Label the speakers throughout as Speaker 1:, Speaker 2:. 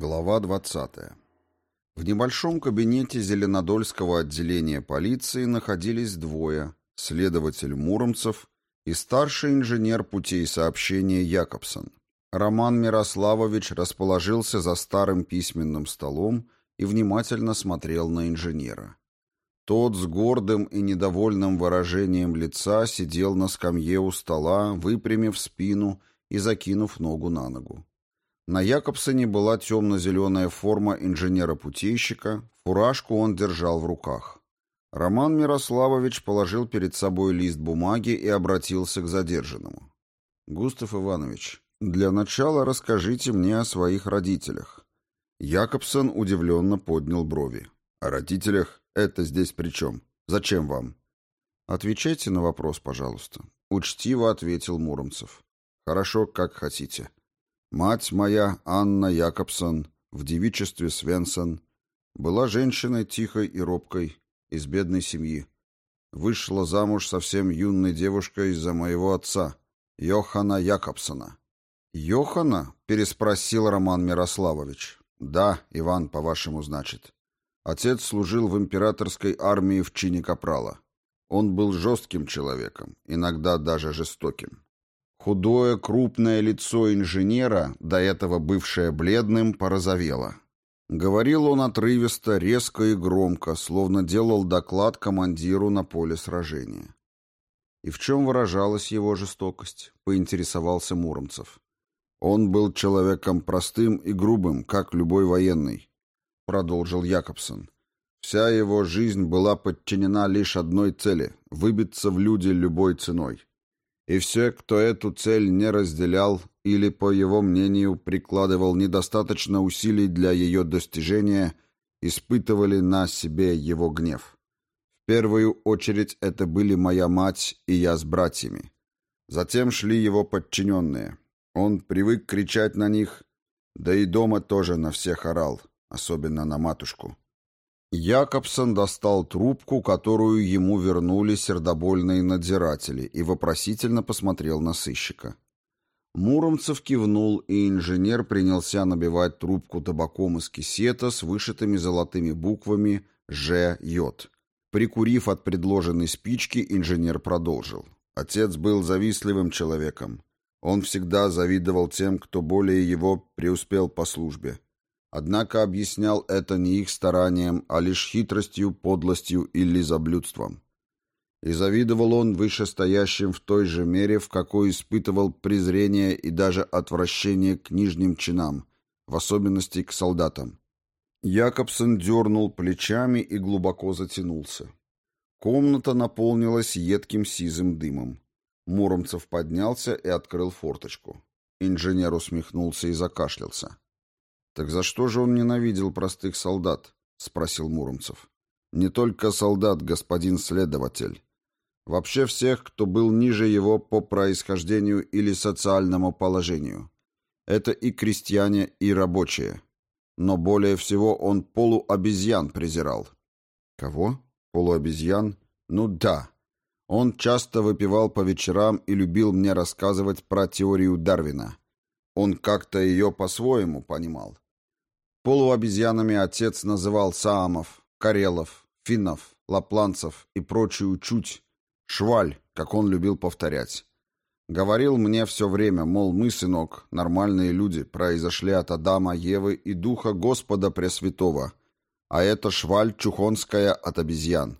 Speaker 1: Глава 20. В небольшом кабинете Зеленодольского отделения полиции находились двое, следователь Муромцев и старший инженер путей сообщения Якобсон. Роман Мирославович расположился за старым письменным столом и внимательно смотрел на инженера. Тот с гордым и недовольным выражением лица сидел на скамье у стола, выпрямив спину и закинув ногу на ногу. На Якобсоне была темно-зеленая форма инженера-путейщика, фуражку он держал в руках. Роман Мирославович положил перед собой лист бумаги и обратился к задержанному. «Густав Иванович, для начала расскажите мне о своих родителях». Якобсон удивленно поднял брови. «О родителях? Это здесь при чем? Зачем вам?» «Отвечайте на вопрос, пожалуйста», — учтиво ответил Муромцев. «Хорошо, как хотите». Мать моя, Анна Якобсон, в девичестве Свенсон, была женщиной тихой и робкой, из бедной семьи. Вышла замуж совсем юной девушкой из-за моего отца, Йохана Якобсона. «Йохана?» — переспросил Роман Мирославович. «Да, Иван, по-вашему, значит. Отец служил в императорской армии в чине капрала. Он был жестким человеком, иногда даже жестоким. Худое, крупное лицо инженера, до этого бывшее бледным, порозовело. Говорил он отрывисто, резко и громко, словно делал доклад командиру на поле сражения. И в чем выражалась его жестокость, поинтересовался Муромцев. Он был человеком простым и грубым, как любой военный, продолжил Якобсон. Вся его жизнь была подчинена лишь одной цели — выбиться в люди любой ценой и все, кто эту цель не разделял или, по его мнению, прикладывал недостаточно усилий для ее достижения, испытывали на себе его гнев. В первую очередь это были моя мать и я с братьями. Затем шли его подчиненные. Он привык кричать на них, да и дома тоже на всех орал, особенно на матушку. Якобсон достал трубку, которую ему вернули сердобольные надзиратели, и вопросительно посмотрел на сыщика. Муромцев кивнул, и инженер принялся набивать трубку табаком из кисета с вышитыми золотыми буквами «Ж. Йод». Прикурив от предложенной спички, инженер продолжил. Отец был завистливым человеком. Он всегда завидовал тем, кто более его преуспел по службе. Однако объяснял это не их старанием, а лишь хитростью, подлостью или заблюдством. И завидовал он вышестоящим в той же мере, в какой испытывал презрение и даже отвращение к нижним чинам, в особенности к солдатам. Якобсон дернул плечами и глубоко затянулся. Комната наполнилась едким сизым дымом. Муромцев поднялся и открыл форточку. Инженер усмехнулся и закашлялся. «Так за что же он ненавидел простых солдат?» — спросил Муромцев. «Не только солдат, господин следователь. Вообще всех, кто был ниже его по происхождению или социальному положению. Это и крестьяне, и рабочие. Но более всего он полуобезьян презирал». «Кого? Полуобезьян? Ну да. Он часто выпивал по вечерам и любил мне рассказывать про теорию Дарвина. Он как-то ее по-своему понимал. Полуобезьянами отец называл саамов, карелов, финнов, лапланцев и прочую чуть, шваль, как он любил повторять. Говорил мне все время, мол, мы, сынок, нормальные люди, произошли от Адама, Евы и Духа Господа Пресвятого, а это шваль чухонская от обезьян.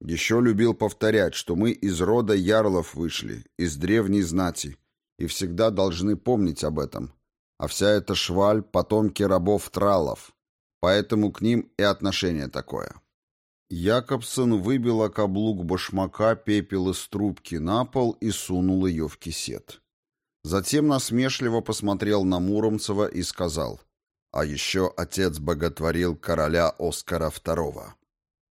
Speaker 1: Еще любил повторять, что мы из рода ярлов вышли, из древней знати, и всегда должны помнить об этом, а вся эта шваль — потомки рабов-тралов, поэтому к ним и отношение такое. Якобсон выбил каблук башмака пепел из трубки на пол и сунул ее в кисет. Затем насмешливо посмотрел на Муромцева и сказал, «А еще отец боготворил короля Оскара II.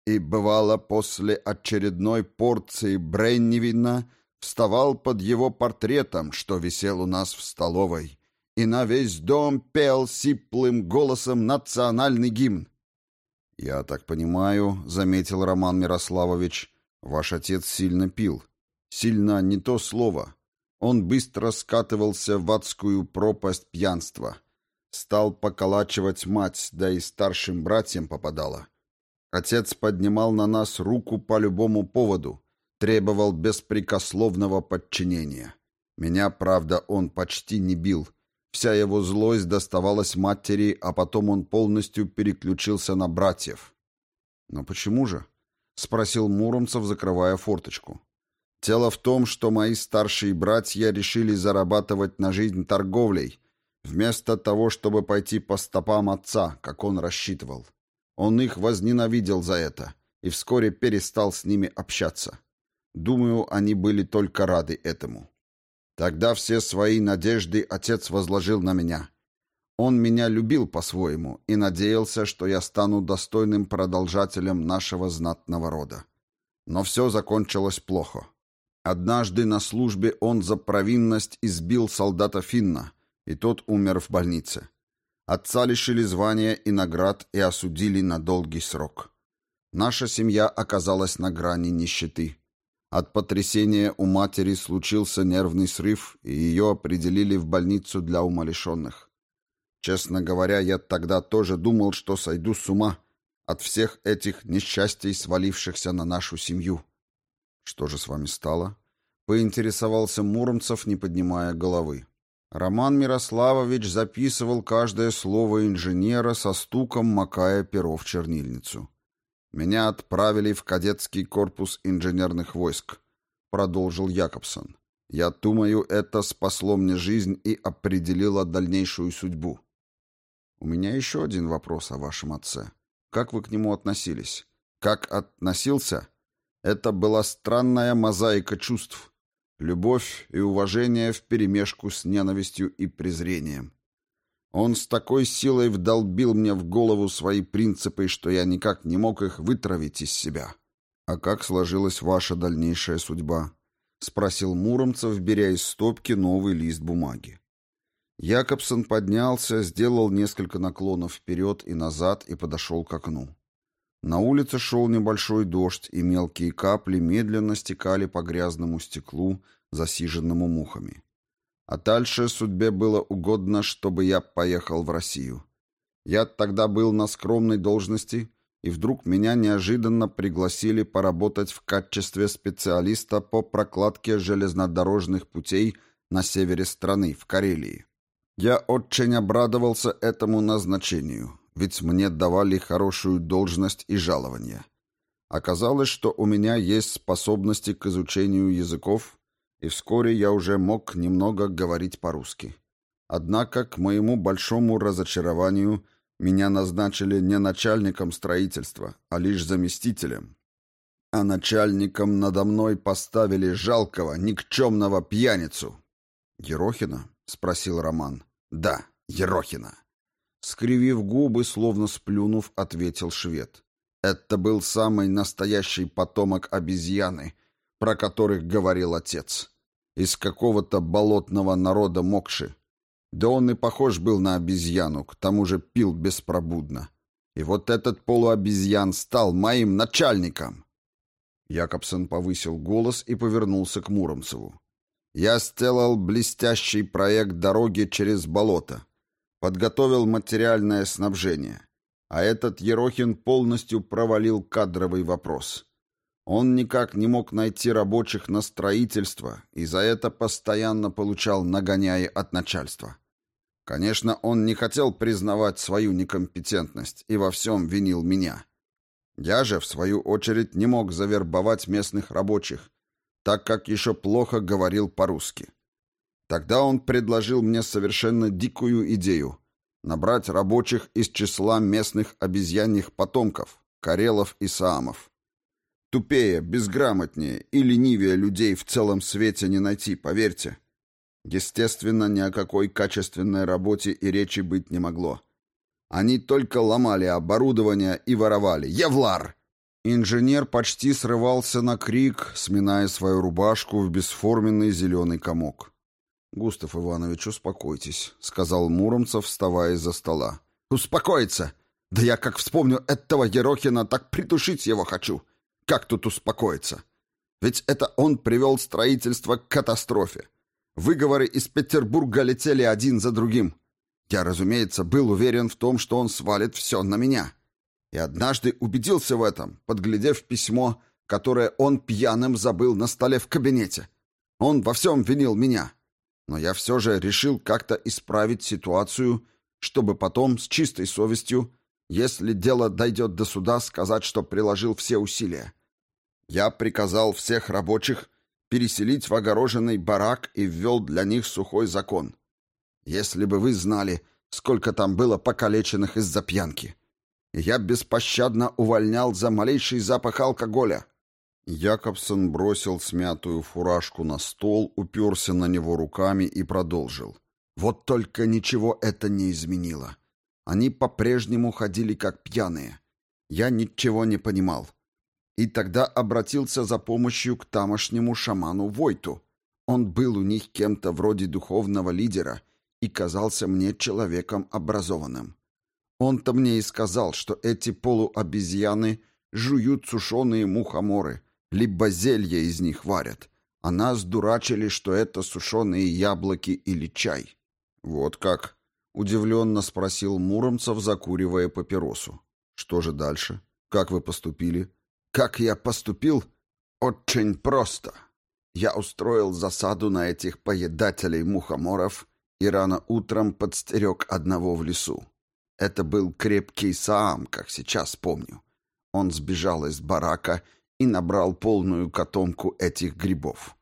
Speaker 1: И бывало после очередной порции бреннивина вставал под его портретом, что висел у нас в столовой, и на весь дом пел сиплым голосом национальный гимн. «Я так понимаю», — заметил Роман Мирославович, — «ваш отец сильно пил. Сильно не то слово. Он быстро скатывался в адскую пропасть пьянства. Стал поколачивать мать, да и старшим братьям попадала. Отец поднимал на нас руку по любому поводу, требовал беспрекословного подчинения. Меня, правда, он почти не бил. Вся его злость доставалась матери, а потом он полностью переключился на братьев. «Но почему же?» — спросил Муромцев, закрывая форточку. «Дело в том, что мои старшие братья решили зарабатывать на жизнь торговлей, вместо того, чтобы пойти по стопам отца, как он рассчитывал. Он их возненавидел за это и вскоре перестал с ними общаться. Думаю, они были только рады этому. Тогда все свои надежды отец возложил на меня. Он меня любил по-своему и надеялся, что я стану достойным продолжателем нашего знатного рода. Но все закончилось плохо. Однажды на службе он за провинность избил солдата Финна, и тот умер в больнице. Отца лишили звания и наград и осудили на долгий срок. Наша семья оказалась на грани нищеты. От потрясения у матери случился нервный срыв, и ее определили в больницу для умалишенных. Честно говоря, я тогда тоже думал, что сойду с ума от всех этих несчастий, свалившихся на нашу семью. Что же с вами стало? Поинтересовался Муромцев, не поднимая головы. Роман Мирославович записывал каждое слово инженера со стуком, макая перо в чернильницу. «Меня отправили в кадетский корпус инженерных войск», — продолжил Якобсон. «Я думаю, это спасло мне жизнь и определило дальнейшую судьбу». «У меня еще один вопрос о вашем отце. Как вы к нему относились?» «Как относился?» Это была странная мозаика чувств. Любовь и уважение вперемешку с ненавистью и презрением. Он с такой силой вдолбил мне в голову свои принципы, что я никак не мог их вытравить из себя. «А как сложилась ваша дальнейшая судьба?» — спросил Муромцев, беря из стопки новый лист бумаги. Якобсон поднялся, сделал несколько наклонов вперед и назад и подошел к окну. На улице шел небольшой дождь, и мелкие капли медленно стекали по грязному стеклу, засиженному мухами. А дальше судьбе было угодно, чтобы я поехал в Россию. Я тогда был на скромной должности, и вдруг меня неожиданно пригласили поработать в качестве специалиста по прокладке железнодорожных путей на севере страны, в Карелии. Я очень обрадовался этому назначению, ведь мне давали хорошую должность и жалование. Оказалось, что у меня есть способности к изучению языков, и вскоре я уже мог немного говорить по-русски. Однако, к моему большому разочарованию, меня назначили не начальником строительства, а лишь заместителем. А начальником надо мной поставили жалкого, никчемного пьяницу. «Ерохина?» — спросил Роман. «Да, Ерохина». Скривив губы, словно сплюнув, ответил швед. Это был самый настоящий потомок обезьяны, про которых говорил отец. Из какого-то болотного народа Мокши. Да он и похож был на обезьяну, к тому же пил беспробудно. И вот этот полуобезьян стал моим начальником. Якобсон повысил голос и повернулся к Муромцеву. Я сделал блестящий проект дороги через болото подготовил материальное снабжение. А этот Ерохин полностью провалил кадровый вопрос. Он никак не мог найти рабочих на строительство и за это постоянно получал нагоняи от начальства. Конечно, он не хотел признавать свою некомпетентность и во всем винил меня. Я же, в свою очередь, не мог завербовать местных рабочих, так как еще плохо говорил по-русски. Тогда он предложил мне совершенно дикую идею — набрать рабочих из числа местных обезьяньих потомков, карелов и саамов. Тупее, безграмотнее и ленивее людей в целом свете не найти, поверьте. Естественно, ни о какой качественной работе и речи быть не могло. Они только ломали оборудование и воровали. Евлар! Инженер почти срывался на крик, сминая свою рубашку в бесформенный зеленый комок. «Густав Иванович, успокойтесь», — сказал Муромцев, вставая из-за стола. «Успокоиться? Да я как вспомню этого Ерохина, так притушить его хочу. Как тут успокоиться? Ведь это он привел строительство к катастрофе. Выговоры из Петербурга летели один за другим. Я, разумеется, был уверен в том, что он свалит все на меня. И однажды убедился в этом, подглядев письмо, которое он пьяным забыл на столе в кабинете. Он во всем винил меня. Но я все же решил как-то исправить ситуацию, чтобы потом с чистой совестью, если дело дойдет до суда, сказать, что приложил все усилия. Я приказал всех рабочих переселить в огороженный барак и ввел для них сухой закон. Если бы вы знали, сколько там было покалеченных из-за пьянки. Я беспощадно увольнял за малейший запах алкоголя. Якобсон бросил смятую фуражку на стол, уперся на него руками и продолжил. Вот только ничего это не изменило. Они по-прежнему ходили как пьяные. Я ничего не понимал. И тогда обратился за помощью к тамошнему шаману Войту. Он был у них кем-то вроде духовного лидера и казался мне человеком образованным. Он-то мне и сказал, что эти полуобезьяны жуют сушеные мухоморы, либо зелья из них варят, а нас дурачили, что это сушеные яблоки или чай. Вот как? Удивленно спросил Муромцев, закуривая папиросу. Что же дальше? Как вы поступили? Как я поступил? Очень просто. Я устроил засаду на этих поедателей мухоморов и рано утром подстерег одного в лесу. Это был крепкий Саам, как сейчас помню. Он сбежал из барака и набрал полную котомку этих грибов.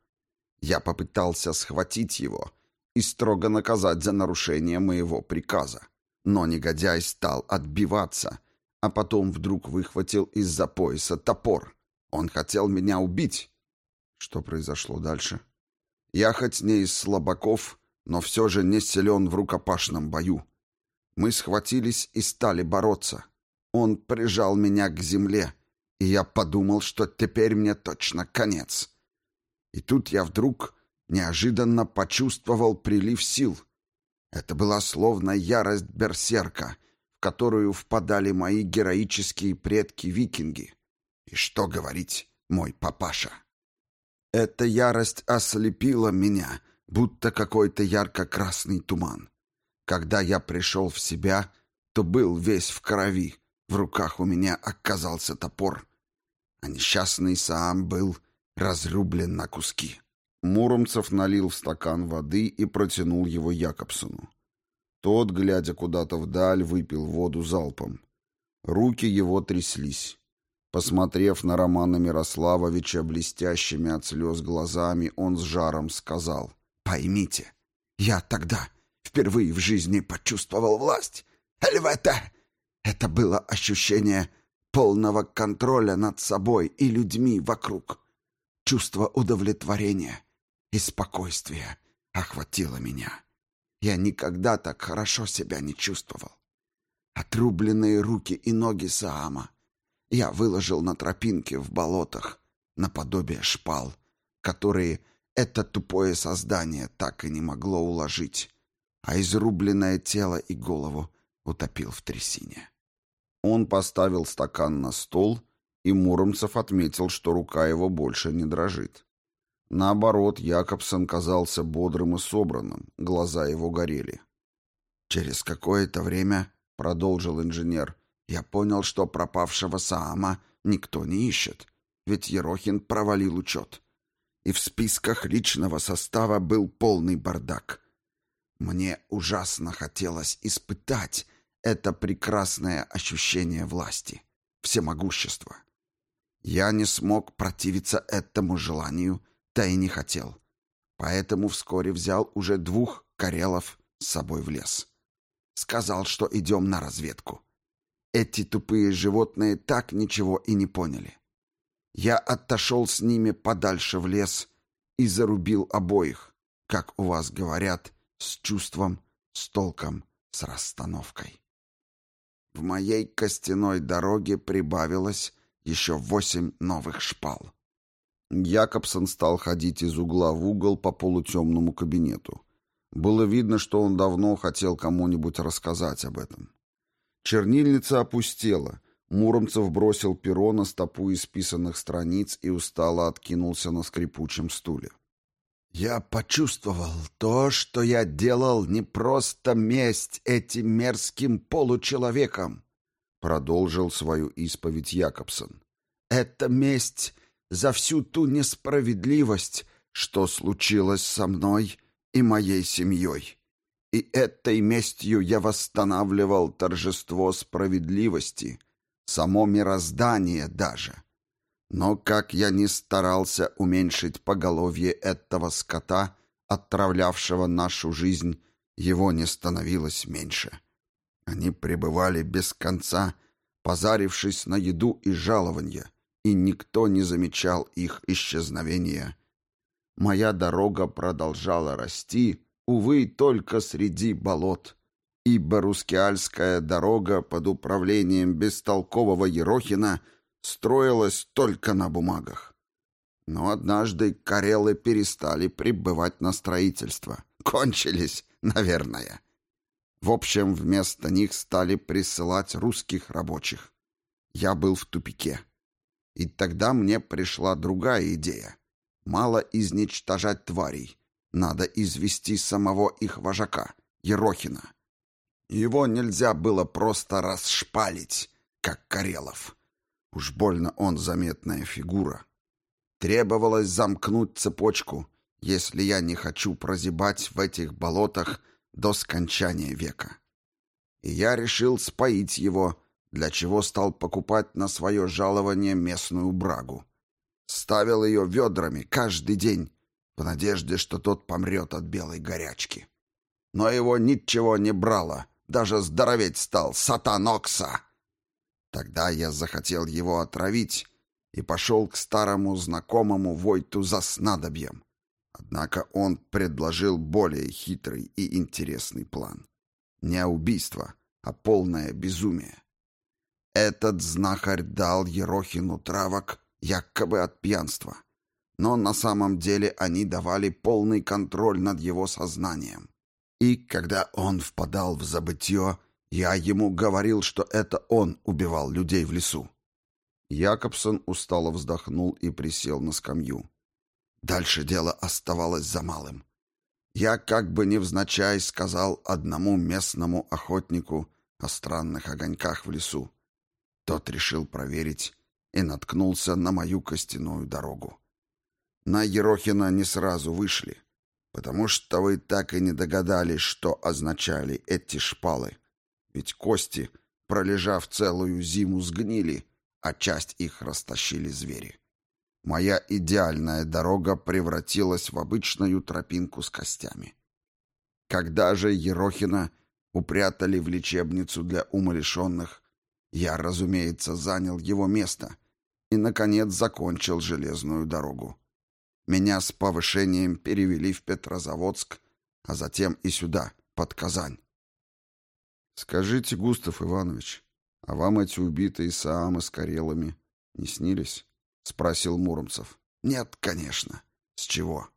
Speaker 1: Я попытался схватить его и строго наказать за нарушение моего приказа. Но негодяй стал отбиваться, а потом вдруг выхватил из-за пояса топор. Он хотел меня убить. Что произошло дальше? Я хоть не из слабаков, но все же не силен в рукопашном бою. Мы схватились и стали бороться. Он прижал меня к земле, и я подумал, что теперь мне точно конец. И тут я вдруг неожиданно почувствовал прилив сил. Это была словно ярость берсерка, которую впадали мои героические предки-викинги. И что говорить, мой папаша? Эта ярость ослепила меня, будто какой-то ярко-красный туман. Когда я пришел в себя, то был весь в крови. В руках у меня оказался топор, а несчастный Саам был разрублен на куски. Муромцев налил в стакан воды и протянул его Якобсону. Тот, глядя куда-то вдаль, выпил воду залпом. Руки его тряслись. Посмотрев на Романа Мирославовича блестящими от слез глазами, он с жаром сказал «Поймите, я тогда впервые в жизни почувствовал власть. Эльвета!» Это было ощущение полного контроля над собой и людьми вокруг. Чувство удовлетворения и спокойствия охватило меня. Я никогда так хорошо себя не чувствовал. Отрубленные руки и ноги Саама я выложил на тропинке в болотах, наподобие шпал, которые это тупое создание так и не могло уложить, а изрубленное тело и голову утопил в трясине. Он поставил стакан на стол, и Муромцев отметил, что рука его больше не дрожит. Наоборот, Якобсон казался бодрым и собранным, глаза его горели. «Через какое-то время, — продолжил инженер, — я понял, что пропавшего Саама никто не ищет, ведь Ерохин провалил учет. И в списках личного состава был полный бардак. Мне ужасно хотелось испытать это прекрасное ощущение власти, всемогущества. Я не смог противиться этому желанию, да и не хотел. Поэтому вскоре взял уже двух карелов с собой в лес. Сказал, что идем на разведку. Эти тупые животные так ничего и не поняли. Я отошел с ними подальше в лес и зарубил обоих, как у вас говорят, с чувством, с толком, с расстановкой. В моей костяной дороге прибавилось еще восемь новых шпал. Якобсон стал ходить из угла в угол по полутемному кабинету. Было видно, что он давно хотел кому-нибудь рассказать об этом. Чернильница опустела. Муромцев бросил перо на стопу исписанных страниц и устало откинулся на скрипучем стуле. Я почувствовал то, что я делал не просто месть этим мерзким получеловекам, продолжил свою исповедь Якобсон. Это месть за всю ту несправедливость, что случилось со мной и моей семьей. И этой местью я восстанавливал торжество справедливости, само мироздание даже. Но как я ни старался уменьшить поголовье этого скота, отравлявшего нашу жизнь, его не становилось меньше. Они пребывали без конца, позарившись на еду и жалования, и никто не замечал их исчезновения. Моя дорога продолжала расти, увы, только среди болот, ибо Рускеальская дорога под управлением бестолкового Ерохина — строилось только на бумагах. Но однажды карелы перестали прибывать на строительство. Кончились, наверное. В общем, вместо них стали присылать русских рабочих. Я был в тупике. И тогда мне пришла другая идея. Мало изничтожать тварей. Надо извести самого их вожака, Ерохина. Его нельзя было просто расшпалить, как Карелов. Уж больно он заметная фигура. Требовалось замкнуть цепочку, если я не хочу прозябать в этих болотах до скончания века. И я решил споить его, для чего стал покупать на свое жалование местную брагу. Ставил ее ведрами каждый день, в надежде, что тот помрет от белой горячки. Но его ничего не брало, даже здороветь стал, сатанокса. Тогда я захотел его отравить и пошел к старому знакомому Войту за снадобьем. Однако он предложил более хитрый и интересный план. Не убийство, а полное безумие. Этот знахарь дал Ерохину травок якобы от пьянства, но на самом деле они давали полный контроль над его сознанием. И когда он впадал в забытье, я ему говорил, что это он убивал людей в лесу. Якобсон устало вздохнул и присел на скамью. Дальше дело оставалось за малым. Я как бы невзначай сказал одному местному охотнику о странных огоньках в лесу. Тот решил проверить и наткнулся на мою костяную дорогу. На Ерохина не сразу вышли, потому что вы так и не догадались, что означали эти шпалы — ведь кости, пролежав целую зиму, сгнили, а часть их растащили звери. Моя идеальная дорога превратилась в обычную тропинку с костями. Когда же Ерохина упрятали в лечебницу для умалишенных, я, разумеется, занял его место и, наконец, закончил железную дорогу. Меня с повышением перевели в Петрозаводск, а затем и сюда, под Казань. «Скажите, Густав Иванович, а вам эти убитые Саамы с Карелами не снились?» — спросил Муромцев. «Нет, конечно. С чего?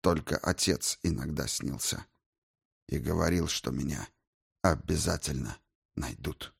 Speaker 1: Только отец иногда снился. И говорил, что меня обязательно найдут».